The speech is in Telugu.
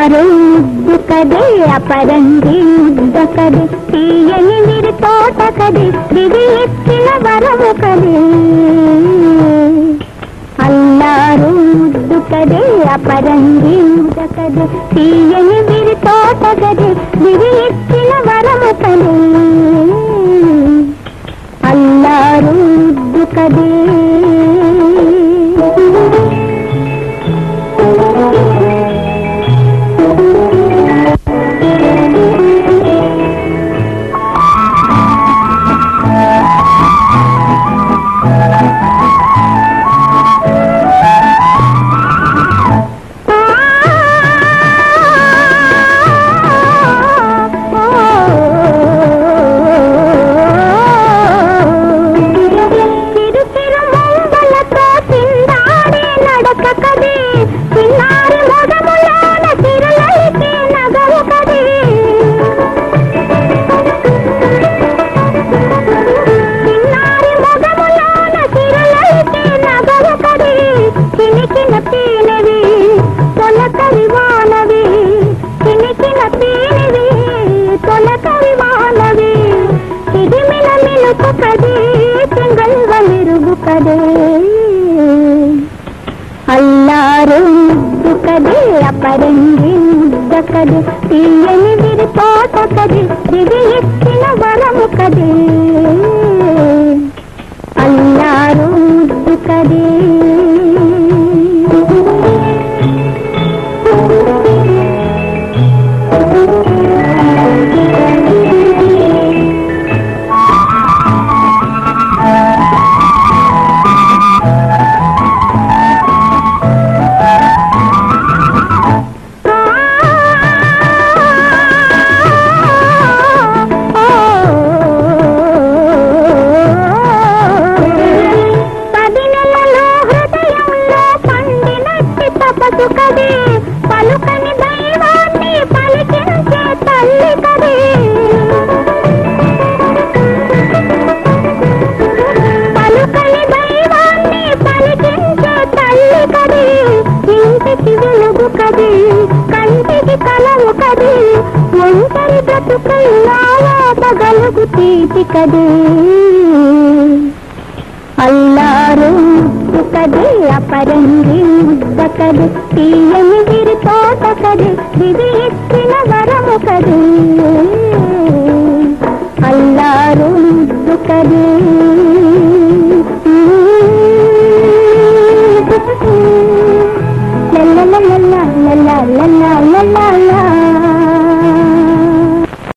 మరో ముద్దు కదే అపరంగి ముద్ద కది తీయని తోట కది దిగి ఎక్కిన వరము కది. అల్లారు ముద్దు కదే అపరంగి ముద్ద కది తీయని తోట కది దిగి ఎక్కిన వరము కదే. చిదిమిన మిలుపు కదే చెంగల్వ మెరుగు కదే అల్లారు ముద్దు కదే అపరంగి ముద్ద కదే తీయని విరి తోట కదే దివి ఇచ్చిన వరము కదే పండినట్టి పలుకని దైవాన్ని పలికించే తల్లి కదే పలుకని దైవాన్ని పలికించే తల్లి కదే ఇంటికి వెలుగు కదే కంటికి కలవు కదే ఒంటరి పగలుగు తీపి కదే అల్లారు కదే అపరంగి కదు తీయని విరి తోట ఇది ఇచ్చిన వరము కదు అల్లారు ముద్దు